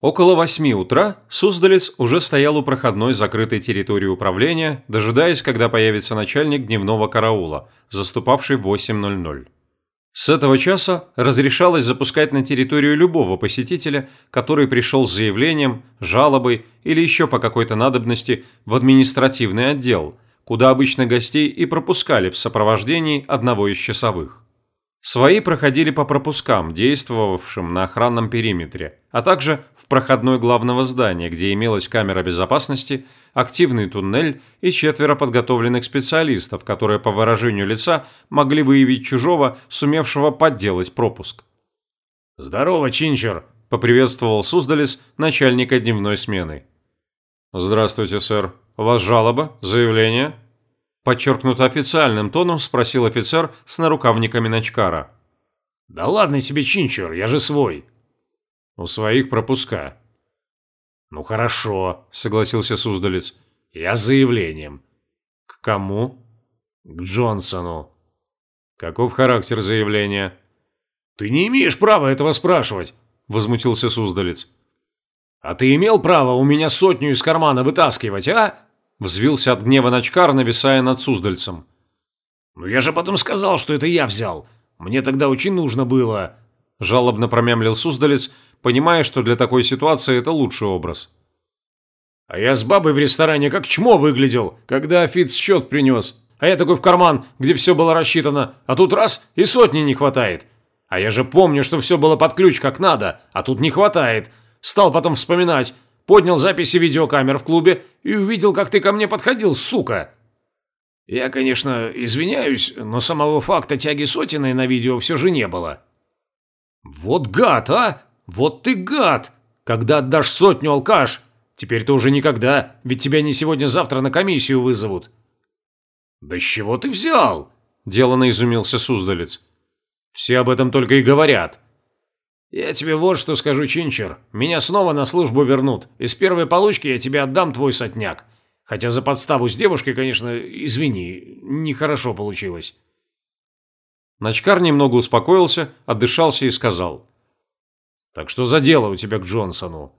Около восьми утра Суздалец уже стоял у проходной закрытой территории управления, дожидаясь, когда появится начальник дневного караула, заступавший в 8.00. С этого часа разрешалось запускать на территорию любого посетителя, который пришел с заявлением, жалобой или еще по какой-то надобности в административный отдел, куда обычно гостей и пропускали в сопровождении одного из часовых. Свои проходили по пропускам, действовавшим на охранном периметре, а также в проходной главного здания, где имелась камера безопасности, активный туннель и четверо подготовленных специалистов, которые по выражению лица могли выявить чужого, сумевшего подделать пропуск. «Здорово, Чинчер!» – поприветствовал Суздалис начальника дневной смены. «Здравствуйте, сэр. У вас жалоба? Заявление?» Подчеркнуто официальным тоном спросил офицер с нарукавниками Ночкара. «Да ладно тебе, Чинчер, я же свой». «У своих пропуска». «Ну хорошо», — согласился Суздалец. «Я с заявлением». «К кому?» «К Джонсону». «Каков характер заявления?» «Ты не имеешь права этого спрашивать», — возмутился Суздалец. «А ты имел право у меня сотню из кармана вытаскивать, а?» Взвился от гнева Ночкар, нависая над Суздальцем. «Ну я же потом сказал, что это я взял. Мне тогда очень нужно было...» Жалобно промямлил Суздалец, понимая, что для такой ситуации это лучший образ. «А я с бабой в ресторане как чмо выглядел, когда офиц счет принес. А я такой в карман, где все было рассчитано, а тут раз и сотни не хватает. А я же помню, что все было под ключ как надо, а тут не хватает. Стал потом вспоминать, поднял записи видеокамер в клубе и увидел, как ты ко мне подходил, сука. Я, конечно, извиняюсь, но самого факта тяги сотиной на видео все же не было. Вот гад, а! Вот ты гад! Когда отдашь сотню, алкаш? Теперь ты уже никогда, ведь тебя не сегодня-завтра на комиссию вызовут. Да с чего ты взял? Делано изумился Суздалец. Все об этом только и говорят. «Я тебе вот что скажу, Чинчер. Меня снова на службу вернут. Из первой получки я тебе отдам твой сотняк. Хотя за подставу с девушкой, конечно, извини, нехорошо получилось». Ночкар немного успокоился, отдышался и сказал. «Так что за дело у тебя к Джонсону?»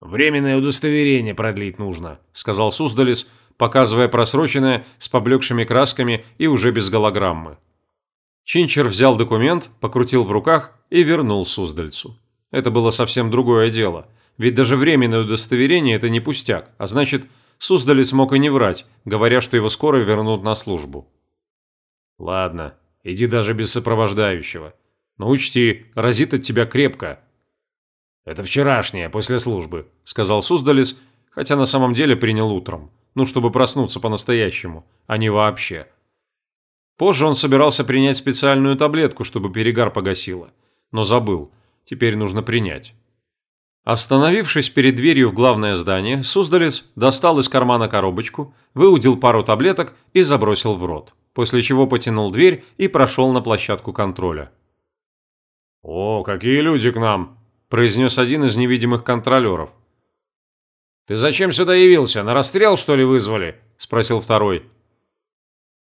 «Временное удостоверение продлить нужно», — сказал Суздалис, показывая просроченное с поблекшими красками и уже без голограммы. Чинчер взял документ, покрутил в руках и вернул Суздальцу. Это было совсем другое дело, ведь даже временное удостоверение – это не пустяк, а значит, Суздалец мог и не врать, говоря, что его скоро вернут на службу. «Ладно, иди даже без сопровождающего. Но учти, разит от тебя крепко». «Это вчерашнее, после службы», – сказал Суздалец, хотя на самом деле принял утром, ну, чтобы проснуться по-настоящему, а не вообще. Позже он собирался принять специальную таблетку, чтобы перегар погасило, но забыл. Теперь нужно принять. Остановившись перед дверью в главное здание, Суздалец достал из кармана коробочку, выудил пару таблеток и забросил в рот, после чего потянул дверь и прошел на площадку контроля. «О, какие люди к нам!» – произнес один из невидимых контролеров. «Ты зачем сюда явился? На расстрел, что ли, вызвали?» – спросил второй.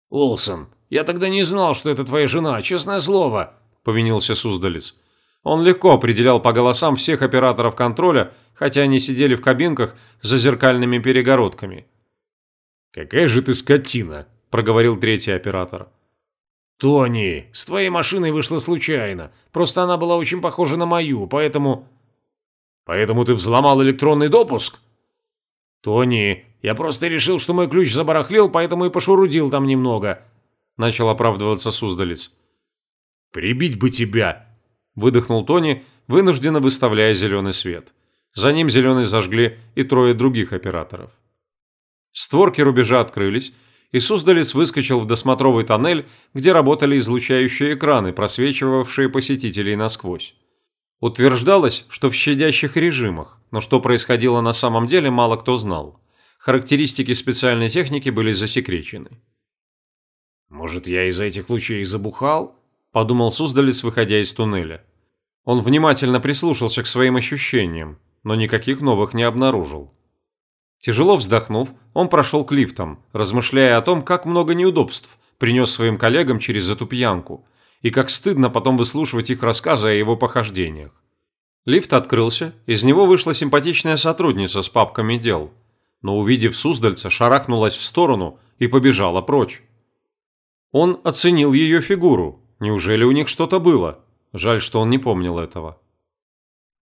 «Олсон, я тогда не знал, что это твоя жена, честное слово», – повинился Суздалец. Он легко определял по голосам всех операторов контроля, хотя они сидели в кабинках за зеркальными перегородками. «Какая же ты скотина!» – проговорил третий оператор. «Тони, с твоей машиной вышло случайно. Просто она была очень похожа на мою, поэтому...» «Поэтому ты взломал электронный допуск?» «Тони, я просто решил, что мой ключ забарахлил, поэтому и пошурудил там немного начал оправдываться Суздалец. «Прибить бы тебя!» – выдохнул Тони, вынужденно выставляя зеленый свет. За ним зеленый зажгли и трое других операторов. Створки рубежа открылись, и Суздалец выскочил в досмотровый тоннель, где работали излучающие экраны, просвечивавшие посетителей насквозь. Утверждалось, что в щадящих режимах, но что происходило на самом деле, мало кто знал. Характеристики специальной техники были засекречены. «Может, я из-за этих лучей забухал?» – подумал Суздалец, выходя из туннеля. Он внимательно прислушался к своим ощущениям, но никаких новых не обнаружил. Тяжело вздохнув, он прошел к лифтам, размышляя о том, как много неудобств принес своим коллегам через эту пьянку, и как стыдно потом выслушивать их рассказы о его похождениях. Лифт открылся, из него вышла симпатичная сотрудница с папками дел. Но увидев Суздальца, шарахнулась в сторону и побежала прочь. Он оценил ее фигуру. Неужели у них что-то было? Жаль, что он не помнил этого.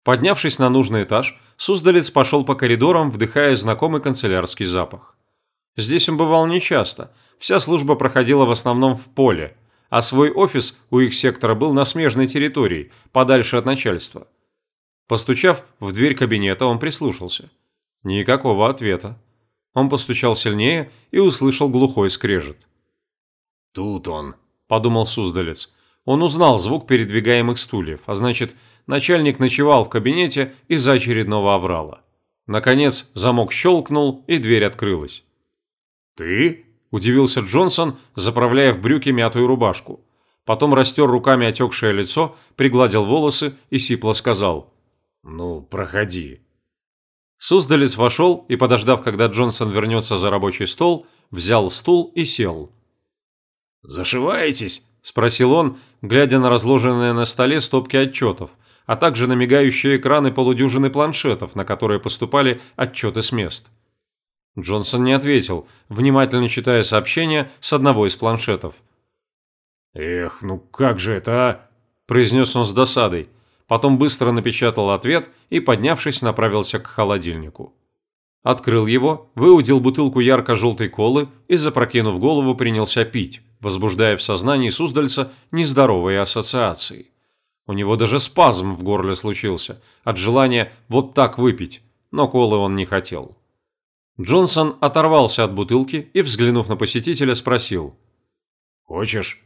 Поднявшись на нужный этаж, Суздалец пошел по коридорам, вдыхая знакомый канцелярский запах. Здесь он бывал нечасто, вся служба проходила в основном в поле, а свой офис у их сектора был на смежной территории, подальше от начальства. Постучав в дверь кабинета, он прислушался. Никакого ответа. Он постучал сильнее и услышал глухой скрежет. «Тут он», – подумал Суздалец. Он узнал звук передвигаемых стульев, а значит, начальник ночевал в кабинете из-за очередного оврала. Наконец, замок щелкнул, и дверь открылась. «Ты?» – удивился Джонсон, заправляя в брюки мятую рубашку. Потом растер руками отекшее лицо, пригладил волосы и сипло сказал. «Ну, проходи». Суздалец вошел и, подождав, когда Джонсон вернется за рабочий стол, взял стул и сел. «Зашиваетесь?» – спросил он, глядя на разложенные на столе стопки отчетов, а также на мигающие экраны полудюжины планшетов, на которые поступали отчеты с мест. Джонсон не ответил, внимательно читая сообщение с одного из планшетов. «Эх, ну как же это, а?» – произнес он с досадой. Потом быстро напечатал ответ и, поднявшись, направился к холодильнику. Открыл его, выудил бутылку ярко-желтой колы и, запрокинув голову, принялся пить, возбуждая в сознании Суздальца нездоровые ассоциации. У него даже спазм в горле случился от желания вот так выпить, но колы он не хотел. Джонсон оторвался от бутылки и, взглянув на посетителя, спросил. «Хочешь?»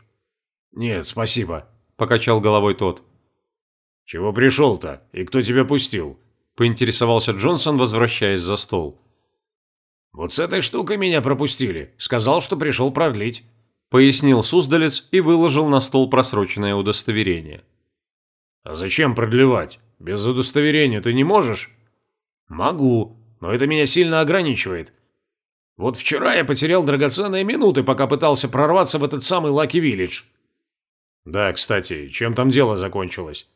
«Нет, спасибо», – покачал головой тот. «Чего пришел-то? И кто тебя пустил?» поинтересовался Джонсон, возвращаясь за стол. «Вот с этой штукой меня пропустили. Сказал, что пришел продлить», – пояснил Суздалец и выложил на стол просроченное удостоверение. «А зачем продлевать? Без удостоверения ты не можешь?» «Могу, но это меня сильно ограничивает. Вот вчера я потерял драгоценные минуты, пока пытался прорваться в этот самый Лаки Виллидж». «Да, кстати, чем там дело закончилось?»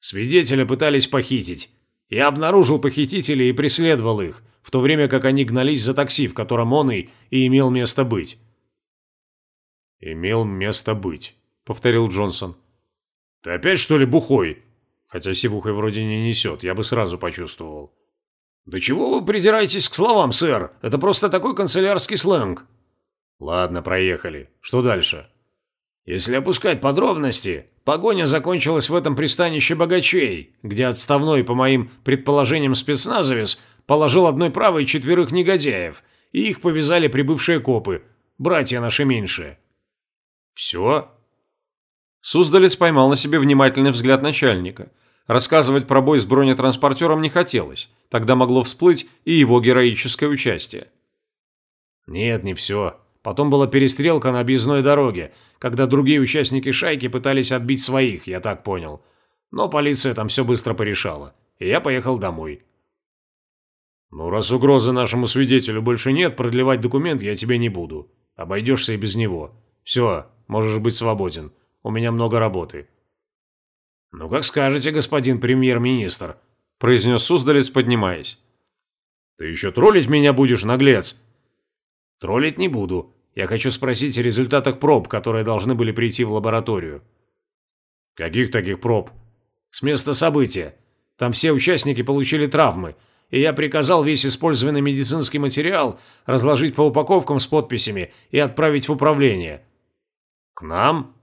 «Свидетеля пытались похитить. Я обнаружил похитителей и преследовал их, в то время как они гнались за такси, в котором он и, и имел место быть. «Имел место быть», — повторил Джонсон. «Ты опять, что ли, бухой? Хотя сивухой вроде не несет, я бы сразу почувствовал». «Да чего вы придираетесь к словам, сэр? Это просто такой канцелярский сленг». «Ладно, проехали. Что дальше?» Если опускать подробности, погоня закончилась в этом пристанище богачей, где отставной, по моим предположениям, спецназовец положил одной правой четверых негодяев, и их повязали прибывшие копы, братья наши меньшие. Все? Суздалец поймал на себе внимательный взгляд начальника. Рассказывать про бой с бронетранспортером не хотелось, тогда могло всплыть и его героическое участие. Нет, не все. Потом была перестрелка на объездной дороге, когда другие участники шайки пытались отбить своих, я так понял. Но полиция там все быстро порешала, и я поехал домой. «Ну, раз угрозы нашему свидетелю больше нет, продлевать документ я тебе не буду. Обойдешься и без него. Все, можешь быть свободен. У меня много работы». «Ну, как скажете, господин премьер-министр», – произнес Суздалец, поднимаясь. «Ты еще троллить меня будешь, наглец?» «Троллить не буду. Я хочу спросить о результатах проб, которые должны были прийти в лабораторию». «Каких таких проб?» «С места события. Там все участники получили травмы, и я приказал весь использованный медицинский материал разложить по упаковкам с подписями и отправить в управление». «К нам?»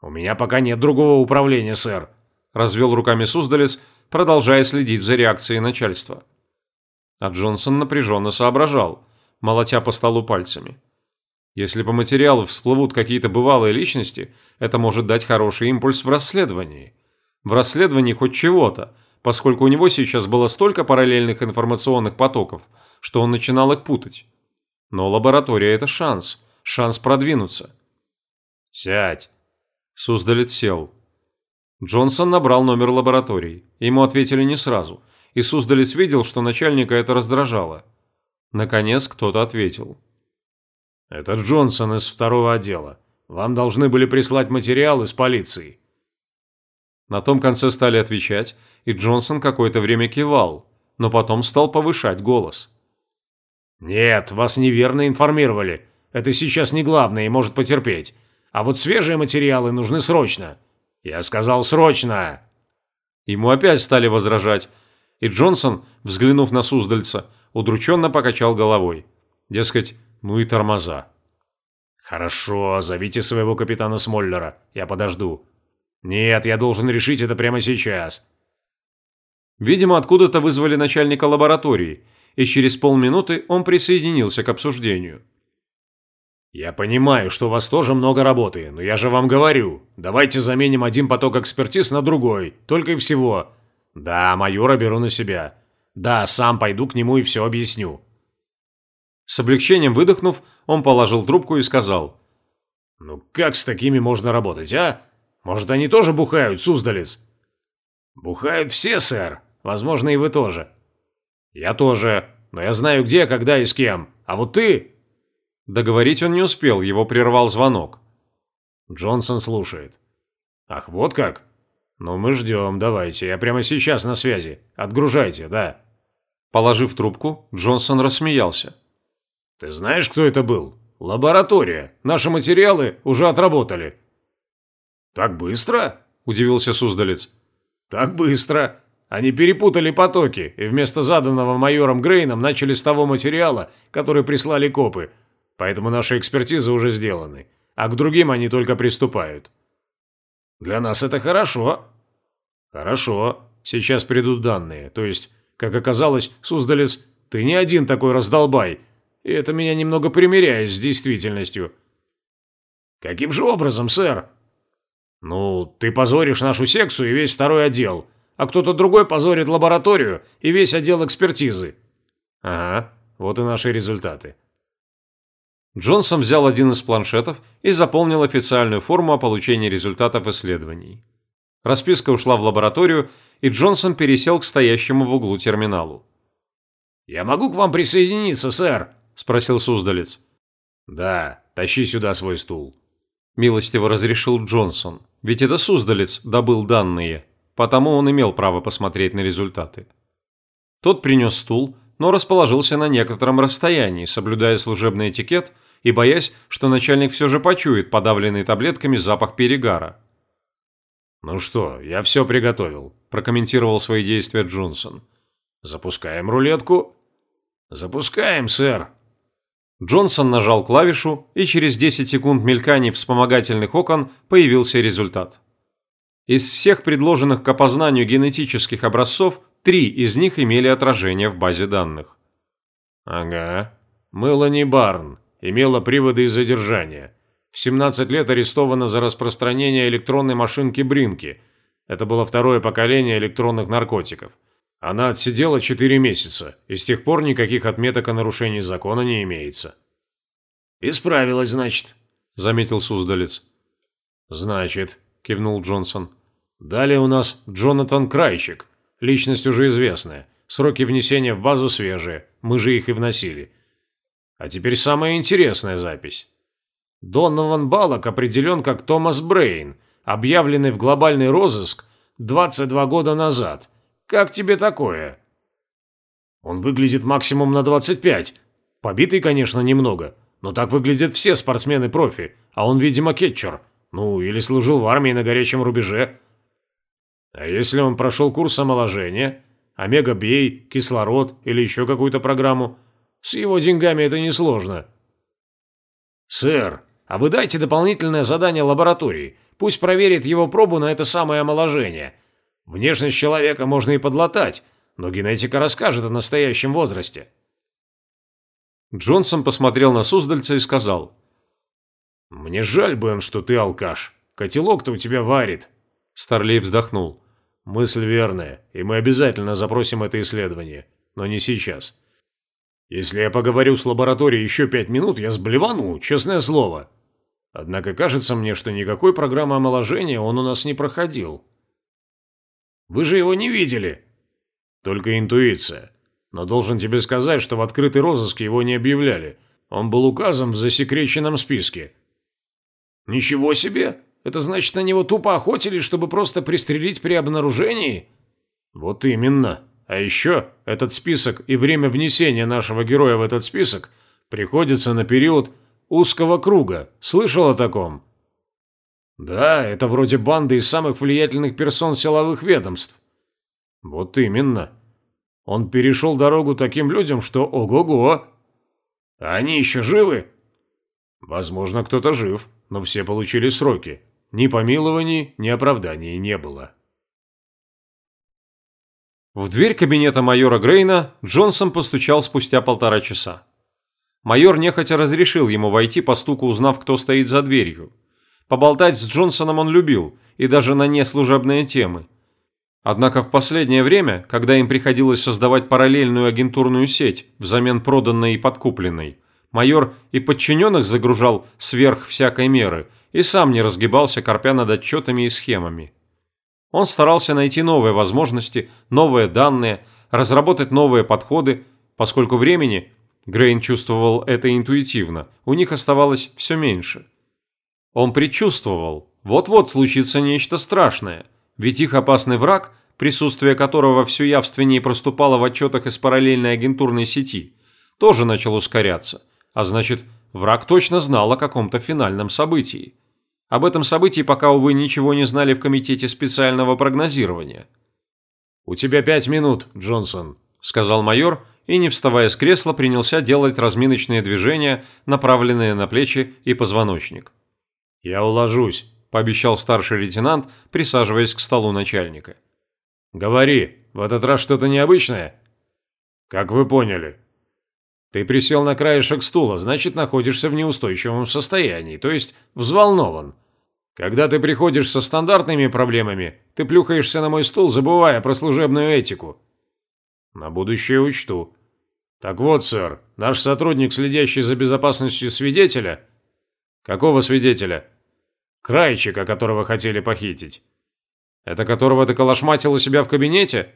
«У меня пока нет другого управления, сэр», – развел руками Суздалец, продолжая следить за реакцией начальства. А Джонсон напряженно соображал – молотя по столу пальцами. Если по материалу всплывут какие-то бывалые личности, это может дать хороший импульс в расследовании. В расследовании хоть чего-то, поскольку у него сейчас было столько параллельных информационных потоков, что он начинал их путать. Но лаборатория – это шанс, шанс продвинуться. «Сядь!» Суздалец сел. Джонсон набрал номер лаборатории. Ему ответили не сразу, и Суздалец видел, что начальника это раздражало. Наконец кто-то ответил. «Это Джонсон из второго отдела. Вам должны были прислать материал из полиции». На том конце стали отвечать, и Джонсон какое-то время кивал, но потом стал повышать голос. «Нет, вас неверно информировали. Это сейчас не главное и может потерпеть. А вот свежие материалы нужны срочно. Я сказал срочно!» Ему опять стали возражать, и Джонсон, взглянув на Суздальца, удрученно покачал головой. Дескать, ну и тормоза. «Хорошо, зовите своего капитана Смоллера, я подожду. Нет, я должен решить это прямо сейчас». Видимо, откуда-то вызвали начальника лаборатории, и через полминуты он присоединился к обсуждению. «Я понимаю, что у вас тоже много работы, но я же вам говорю, давайте заменим один поток экспертиз на другой, только и всего. Да, майора беру на себя. Да, сам пойду к нему и все объясню». С облегчением выдохнув, он положил трубку и сказал. «Ну как с такими можно работать, а? Может, они тоже бухают, Суздалец?» «Бухают все, сэр. Возможно, и вы тоже». «Я тоже. Но я знаю где, когда и с кем. А вот ты...» Договорить он не успел, его прервал звонок. Джонсон слушает. «Ах, вот как? Ну, мы ждем, давайте, я прямо сейчас на связи. Отгружайте, да». Положив трубку, Джонсон рассмеялся. «Ты знаешь, кто это был? Лаборатория. Наши материалы уже отработали». «Так быстро?» – удивился Суздалец. «Так быстро. Они перепутали потоки и вместо заданного майором Грейном начали с того материала, который прислали копы – поэтому наши экспертизы уже сделаны, а к другим они только приступают. Для нас это хорошо. Хорошо. Сейчас придут данные. То есть, как оказалось, Суздалец, ты не один такой раздолбай. И это меня немного примеряет с действительностью. Каким же образом, сэр? Ну, ты позоришь нашу секцию и весь второй отдел, а кто-то другой позорит лабораторию и весь отдел экспертизы. Ага, вот и наши результаты. Джонсон взял один из планшетов и заполнил официальную форму о получении результатов исследований. Расписка ушла в лабораторию, и Джонсон пересел к стоящему в углу терминалу. «Я могу к вам присоединиться, сэр?» – спросил Суздалец. «Да, тащи сюда свой стул». Милостиво разрешил Джонсон, ведь это Суздалец добыл данные, потому он имел право посмотреть на результаты. Тот принес стул, но расположился на некотором расстоянии, соблюдая служебный этикет и боясь, что начальник все же почует подавленный таблетками запах перегара. «Ну что, я все приготовил», – прокомментировал свои действия Джонсон. «Запускаем рулетку?» «Запускаем, сэр». Джонсон нажал клавишу, и через 10 секунд мельканий вспомогательных окон появился результат. Из всех предложенных к опознанию генетических образцов Три из них имели отражение в базе данных. Ага. Мелани Барн. Имела приводы и задержания. В 17 лет арестована за распространение электронной машинки Бринки. Это было второе поколение электронных наркотиков. Она отсидела 4 месяца, и с тех пор никаких отметок о нарушении закона не имеется. «Исправилась, значит», – заметил Суздалец. «Значит», – кивнул Джонсон. «Далее у нас Джонатан Крайчик, Личность уже известная. Сроки внесения в базу свежие. Мы же их и вносили. А теперь самая интересная запись. Донован Балок определен как Томас Брейн, объявленный в глобальный розыск 22 года назад. Как тебе такое? Он выглядит максимум на 25. Побитый, конечно, немного, но так выглядят все спортсмены-профи, а он, видимо, кетчер. Ну, или служил в армии на горячем рубеже. А если он прошел курс омоложения, омега-бей, кислород или еще какую-то программу, с его деньгами это несложно. Сэр, а вы дайте дополнительное задание лаборатории, пусть проверит его пробу на это самое омоложение. Внешность человека можно и подлатать, но генетика расскажет о настоящем возрасте. Джонсон посмотрел на Суздальца и сказал. «Мне жаль, Бен, что ты алкаш. Котелок-то у тебя варит». Старлей вздохнул. Мысль верная, и мы обязательно запросим это исследование, но не сейчас. Если я поговорю с лабораторией еще пять минут, я сблевану, честное слово. Однако кажется мне, что никакой программы омоложения он у нас не проходил. Вы же его не видели. Только интуиция. Но должен тебе сказать, что в открытый розыск его не объявляли. Он был указан в засекреченном списке. Ничего себе! Это значит, на него тупо охотились, чтобы просто пристрелить при обнаружении? Вот именно. А еще этот список и время внесения нашего героя в этот список приходится на период узкого круга. Слышал о таком? Да, это вроде банды из самых влиятельных персон силовых ведомств. Вот именно. Он перешел дорогу таким людям, что ого-го. А они еще живы? Возможно, кто-то жив, но все получили сроки. Ни помилований, ни оправданий не было. В дверь кабинета майора Грейна Джонсон постучал спустя полтора часа. Майор нехотя разрешил ему войти по стуку, узнав, кто стоит за дверью. Поболтать с Джонсоном он любил, и даже на неслужебные темы. Однако в последнее время, когда им приходилось создавать параллельную агентурную сеть взамен проданной и подкупленной, майор и подчиненных загружал сверх всякой меры и сам не разгибался, корпя над отчетами и схемами. Он старался найти новые возможности, новые данные, разработать новые подходы, поскольку времени, Грейн чувствовал это интуитивно, у них оставалось все меньше. Он предчувствовал, вот-вот случится нечто страшное, ведь их опасный враг, присутствие которого все явственнее проступало в отчетах из параллельной агентурной сети, тоже начал ускоряться, а значит, враг точно знал о каком-то финальном событии. Об этом событии пока, увы, ничего не знали в Комитете специального прогнозирования. «У тебя пять минут, Джонсон», – сказал майор, и, не вставая с кресла, принялся делать разминочные движения, направленные на плечи и позвоночник. «Я уложусь», – пообещал старший лейтенант, присаживаясь к столу начальника. «Говори, в этот раз что-то необычное?» «Как вы поняли?» «Ты присел на краешек стула, значит, находишься в неустойчивом состоянии, то есть взволнован. Когда ты приходишь со стандартными проблемами, ты плюхаешься на мой стул, забывая про служебную этику». «На будущее учту». «Так вот, сэр, наш сотрудник, следящий за безопасностью свидетеля...» «Какого свидетеля?» Крайчика, которого хотели похитить. Это которого ты колошматил у себя в кабинете?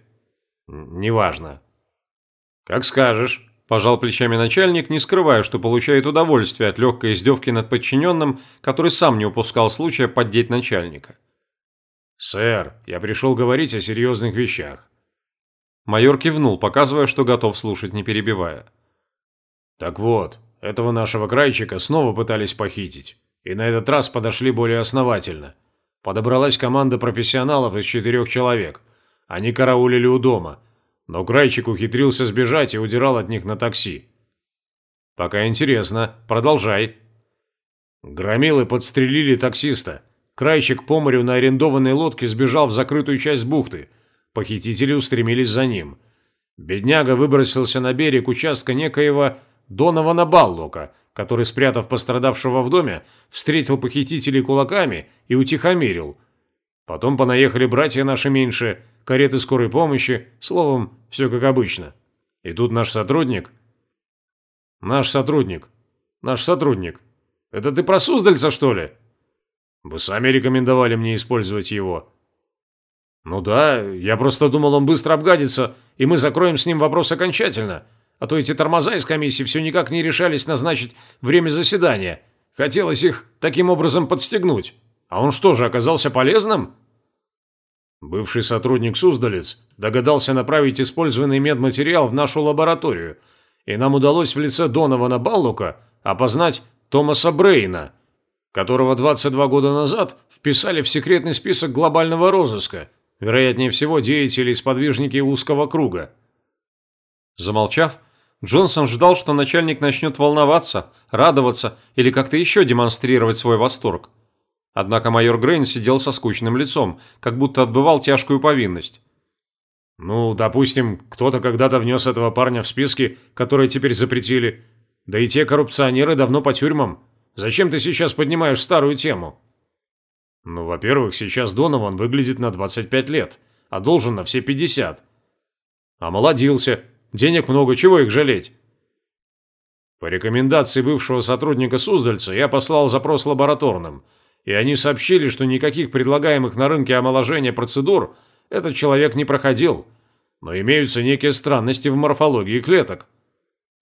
Неважно. Как скажешь. Пожал плечами начальник, не скрывая, что получает удовольствие от легкой издевки над подчиненным, который сам не упускал случая поддеть начальника. «Сэр, я пришел говорить о серьезных вещах». Майор кивнул, показывая, что готов слушать, не перебивая. «Так вот, этого нашего крайчика снова пытались похитить. И на этот раз подошли более основательно. Подобралась команда профессионалов из четырех человек. Они караулили у дома. Но Крайчик ухитрился сбежать и удирал от них на такси. «Пока интересно. Продолжай». Громилы подстрелили таксиста. Крайчик по морю на арендованной лодке сбежал в закрытую часть бухты. Похитители устремились за ним. Бедняга выбросился на берег участка некоего Донована Баллока – который, спрятав пострадавшего в доме, встретил похитителей кулаками и утихомирил. Потом понаехали братья наши меньше, кареты скорой помощи, словом, все как обычно. И тут наш сотрудник... Наш сотрудник. Наш сотрудник. Это ты про Суздальца, что ли? Вы сами рекомендовали мне использовать его. Ну да, я просто думал, он быстро обгадится, и мы закроем с ним вопрос окончательно. А то эти тормоза из комиссии все никак не решались назначить время заседания. Хотелось их таким образом подстегнуть. А он что же, оказался полезным? Бывший сотрудник Суздалец догадался направить использованный медматериал в нашу лабораторию, и нам удалось в лице Донована Баллука опознать Томаса Брейна, которого 22 года назад вписали в секретный список глобального розыска, вероятнее всего деятели и сподвижники узкого круга. Замолчав, Джонсон ждал, что начальник начнет волноваться, радоваться или как-то еще демонстрировать свой восторг. Однако майор Грейн сидел со скучным лицом, как будто отбывал тяжкую повинность. «Ну, допустим, кто-то когда-то внес этого парня в списки, которые теперь запретили. Да и те коррупционеры давно по тюрьмам. Зачем ты сейчас поднимаешь старую тему?» «Ну, во-первых, сейчас Донован выглядит на 25 лет, а должен на все 50. Омолодился, Денег много, чего их жалеть? По рекомендации бывшего сотрудника Суздальца я послал запрос лабораторным, и они сообщили, что никаких предлагаемых на рынке омоложения процедур этот человек не проходил, но имеются некие странности в морфологии клеток.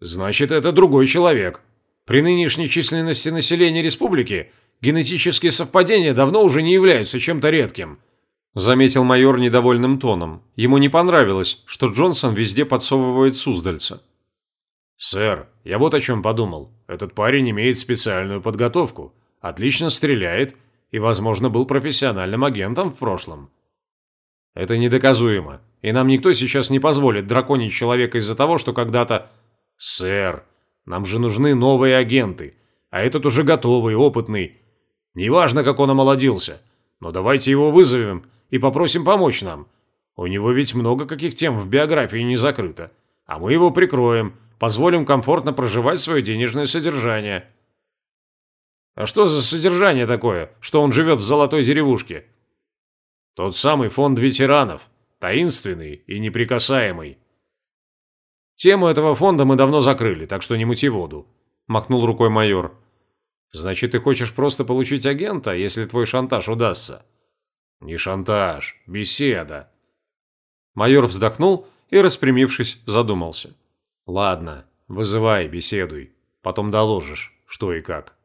Значит, это другой человек. При нынешней численности населения республики генетические совпадения давно уже не являются чем-то редким. Заметил майор недовольным тоном. Ему не понравилось, что Джонсон везде подсовывает Суздальца. «Сэр, я вот о чем подумал. Этот парень имеет специальную подготовку, отлично стреляет и, возможно, был профессиональным агентом в прошлом». «Это недоказуемо, и нам никто сейчас не позволит драконить человека из-за того, что когда-то...» «Сэр, нам же нужны новые агенты, а этот уже готовый, опытный. Неважно, как он омолодился, но давайте его вызовем и попросим помочь нам. У него ведь много каких тем в биографии не закрыто, а мы его прикроем» позволим комфортно проживать свое денежное содержание. А что за содержание такое, что он живет в золотой деревушке? Тот самый фонд ветеранов, таинственный и неприкасаемый. Тему этого фонда мы давно закрыли, так что не мути воду, махнул рукой майор. Значит, ты хочешь просто получить агента, если твой шантаж удастся? Не шантаж, беседа. Майор вздохнул и, распрямившись, задумался. Ладно, вызывай, беседуй. Потом доложишь, что и как.